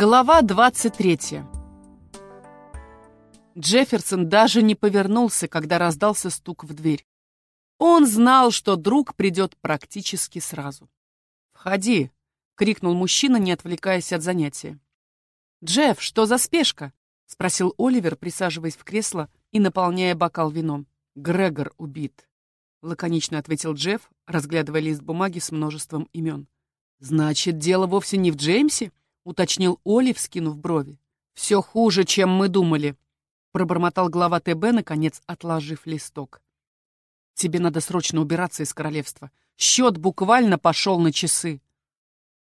Глава 23. Джефферсон даже не повернулся, когда раздался стук в дверь. Он знал, что друг придет практически сразу. «Входи!» — крикнул мужчина, не отвлекаясь от занятия. «Джефф, что за спешка?» — спросил Оливер, присаживаясь в кресло и наполняя бокал вином. «Грегор убит», — лаконично ответил Джефф, разглядывая лист бумаги с множеством имен. «Значит, дело вовсе не в Джеймсе?» — уточнил Оли, вскинув брови. «Все хуже, чем мы думали», — пробормотал глава ТБ, наконец отложив листок. «Тебе надо срочно убираться из королевства. Счет буквально пошел на часы».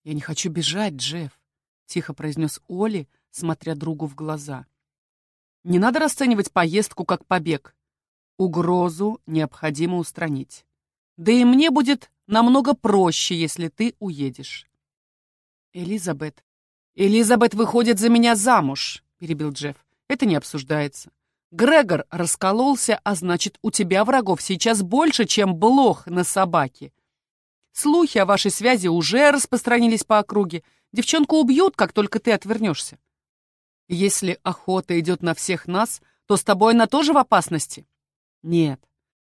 «Я не хочу бежать, Джефф», — тихо произнес Оли, смотря другу в глаза. «Не надо расценивать поездку как побег. Угрозу необходимо устранить. Да и мне будет намного проще, если ты уедешь». «Элизабет, «Элизабет выходит за меня замуж», — перебил Джефф. «Это не обсуждается. Грегор раскололся, а значит, у тебя врагов сейчас больше, чем блох на собаке. Слухи о вашей связи уже распространились по округе. Девчонку убьют, как только ты отвернешься. Если охота идет на всех нас, то с тобой она тоже в опасности? Нет.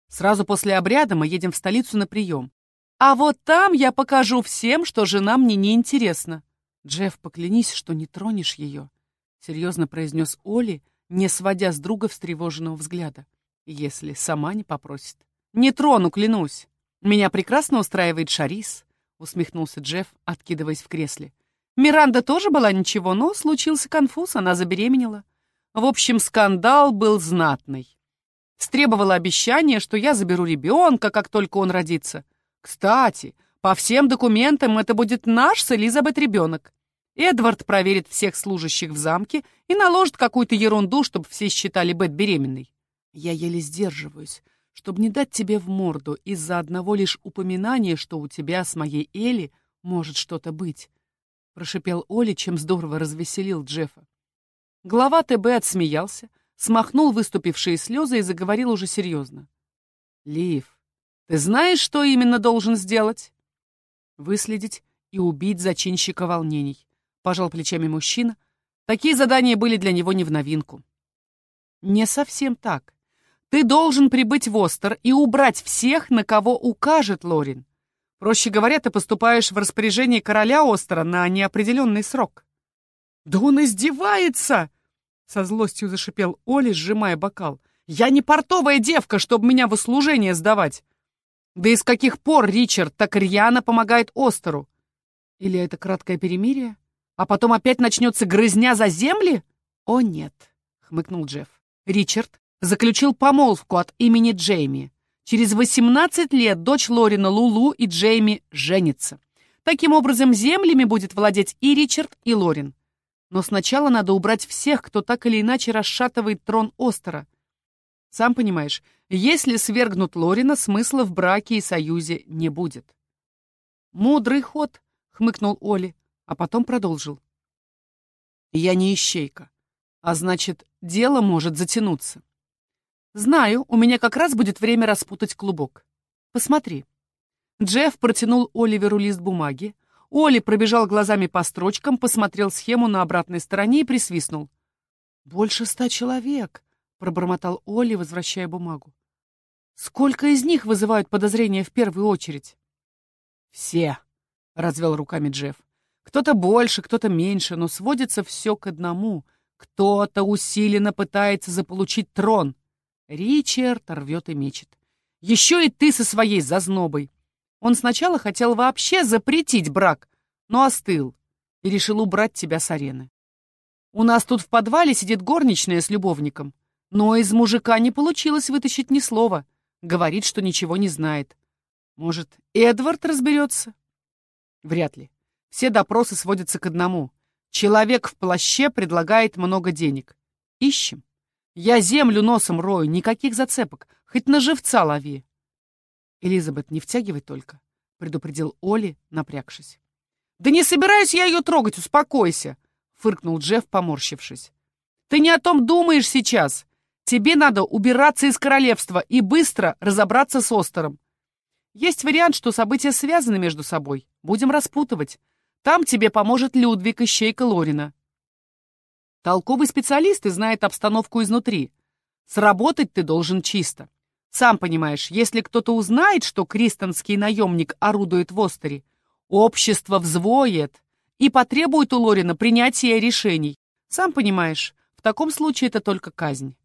Сразу после обряда мы едем в столицу на прием. А вот там я покажу всем, что жена мне не интересна. «Джефф, поклянись, что не тронешь ее», — серьезно произнес Оли, не сводя с друга встревоженного взгляда, если сама не попросит. «Не трону, клянусь. Меня прекрасно устраивает Шарис», — усмехнулся Джефф, откидываясь в кресле. «Миранда тоже была ничего, но случился конфуз, она забеременела. В общем, скандал был знатный. Стребовала обещание, что я заберу ребенка, как только он родится. Кстати, по всем документам это будет наш с Элизабет ребенок. Эдвард проверит всех служащих в замке и наложит какую-то ерунду, чтобы все считали Бет беременной. Я еле сдерживаюсь, чтобы не дать тебе в морду из-за одного лишь упоминания, что у тебя с моей Элли может что-то быть. Прошипел Оли, чем здорово развеселил Джеффа. Глава ТБ отсмеялся, смахнул выступившие слезы и заговорил уже серьезно. «Лив, ты знаешь, что именно должен сделать?» «Выследить и убить зачинщика волнений пожал плечами мужчина. Такие задания были для него не в новинку. Не совсем так. Ты должен прибыть в Остер и убрать всех, на кого укажет Лорин. Проще говоря, ты поступаешь в распоряжение короля Остера на неопределенный срок. Да он издевается! Со злостью зашипел Оли, сжимая бокал. Я не портовая девка, чтобы меня в услужение сдавать. Да и с каких пор Ричард так рьяно помогает Остеру? Или это краткое перемирие? А потом опять начнется грызня за земли? О, нет, хмыкнул Джефф. Ричард заключил помолвку от имени Джейми. Через 18 лет дочь Лорина Лулу и Джейми женятся. Таким образом, землями будет владеть и Ричард, и Лорин. Но сначала надо убрать всех, кто так или иначе расшатывает трон Остера. Сам понимаешь, если свергнут Лорина, смысла в браке и союзе не будет. «Мудрый ход», — хмыкнул Оли а потом продолжил. «Я не ищейка, а значит, дело может затянуться. Знаю, у меня как раз будет время распутать клубок. Посмотри». Джефф протянул Оливеру лист бумаги. Оли пробежал глазами по строчкам, посмотрел схему на обратной стороне и присвистнул. «Больше ста человек», — пробормотал Оли, возвращая бумагу. «Сколько из них вызывают подозрения в первую очередь?» «Все», — развел руками Джефф. Кто-то больше, кто-то меньше, но сводится все к одному. Кто-то усиленно пытается заполучить трон. Ричард рвет и мечет. Еще и ты со своей зазнобой. Он сначала хотел вообще запретить брак, но остыл и решил убрать тебя с арены. У нас тут в подвале сидит горничная с любовником, но из мужика не получилось вытащить ни слова. Говорит, что ничего не знает. Может, Эдвард разберется? Вряд ли. Все допросы сводятся к одному. Человек в плаще предлагает много денег. Ищем. Я землю носом рою, никаких зацепок. Хоть на живца лови. Элизабет, не втягивай только, предупредил Оли, напрягшись. Да не собираюсь я ее трогать, успокойся, фыркнул Джефф, поморщившись. Ты не о том думаешь сейчас. Тебе надо убираться из королевства и быстро разобраться с Остером. Есть вариант, что события связаны между собой. Будем распутывать. Там тебе поможет Людвиг, ищейка Лорина. Толковый специалист и знает обстановку изнутри. Сработать ты должен чисто. Сам понимаешь, если кто-то узнает, что кристонский наемник орудует в Остере, общество взвоет и потребует у Лорина принятия решений. Сам понимаешь, в таком случае это только казнь.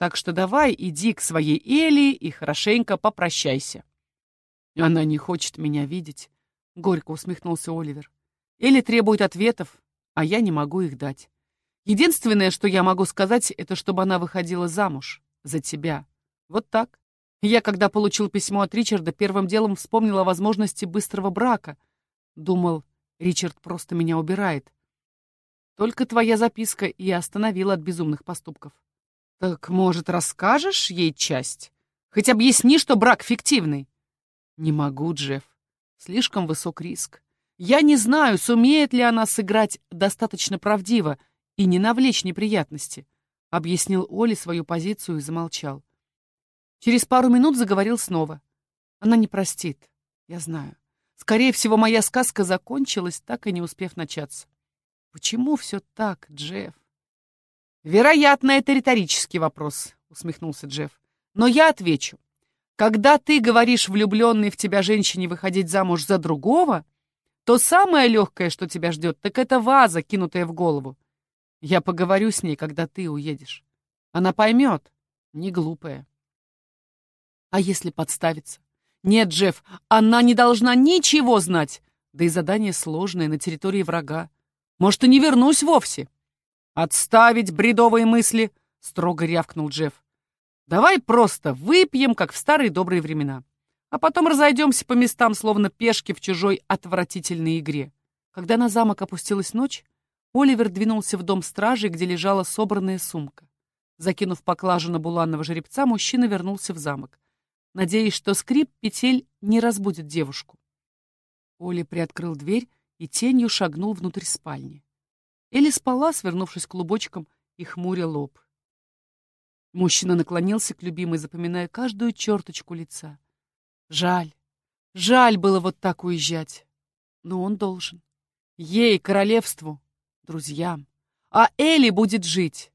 Так что давай иди к своей Эли и хорошенько попрощайся. Она не хочет меня видеть, — горько усмехнулся Оливер. Элли требует ответов, а я не могу их дать. Единственное, что я могу сказать, это чтобы она выходила замуж. За тебя. Вот так. Я, когда получил письмо от Ричарда, первым делом вспомнил о возможности быстрого брака. Думал, Ричард просто меня убирает. Только твоя записка и остановила от безумных поступков. Так, может, расскажешь ей часть? Хоть объясни, что брак фиктивный. Не могу, Джефф. Слишком высок риск. Я не знаю, сумеет ли она сыграть достаточно правдиво и не навлечь неприятности, объяснил Оли свою позицию и замолчал. Через пару минут заговорил снова. Она не простит, я знаю. Скорее всего, моя сказка закончилась, так и не успев начаться. Почему все так, Джефф? Вероятно, это риторический вопрос, усмехнулся Джефф. Но я отвечу. Когда ты говоришь влюбленной в тебя женщине выходить замуж за другого, то самое легкое, что тебя ждет, так это ваза, кинутая в голову. Я поговорю с ней, когда ты уедешь. Она поймет, не глупая. А если подставиться? Нет, Джефф, она не должна ничего знать. Да и задание сложное на территории врага. Может, и не вернусь вовсе. Отставить бредовые мысли, строго рявкнул Джефф. Давай просто выпьем, как в старые добрые времена. А потом разойдемся по местам, словно пешки в чужой отвратительной игре. Когда на замок опустилась ночь, Оливер двинулся в дом стражи, где лежала собранная сумка. Закинув поклажу на буланного жеребца, мужчина вернулся в замок надеясь, что скрип петель не разбудит девушку. Оля приоткрыл дверь и тенью шагнул внутрь спальни. Элли спала, свернувшись клубочком и хмуря лоб. Мужчина наклонился к любимой, запоминая каждую черточку лица. Жаль, жаль было вот так уезжать. Но он должен. Ей, королевству, друзьям. А Элли будет жить.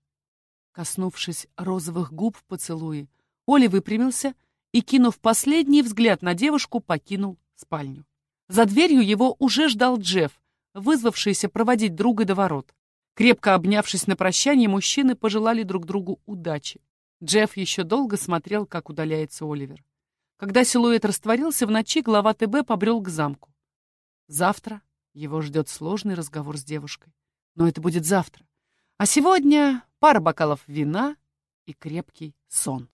Коснувшись розовых губ в поцелуе, Оля выпрямился и, кинув последний взгляд на девушку, покинул спальню. За дверью его уже ждал Джефф, вызвавшийся проводить друга до ворот. Крепко обнявшись на прощание, мужчины пожелали друг другу удачи. Джефф еще долго смотрел, как удаляется Оливер. Когда силуэт растворился в ночи, глава ТБ побрел к замку. Завтра его ждет сложный разговор с девушкой. Но это будет завтра. А сегодня пара бокалов вина и крепкий сон.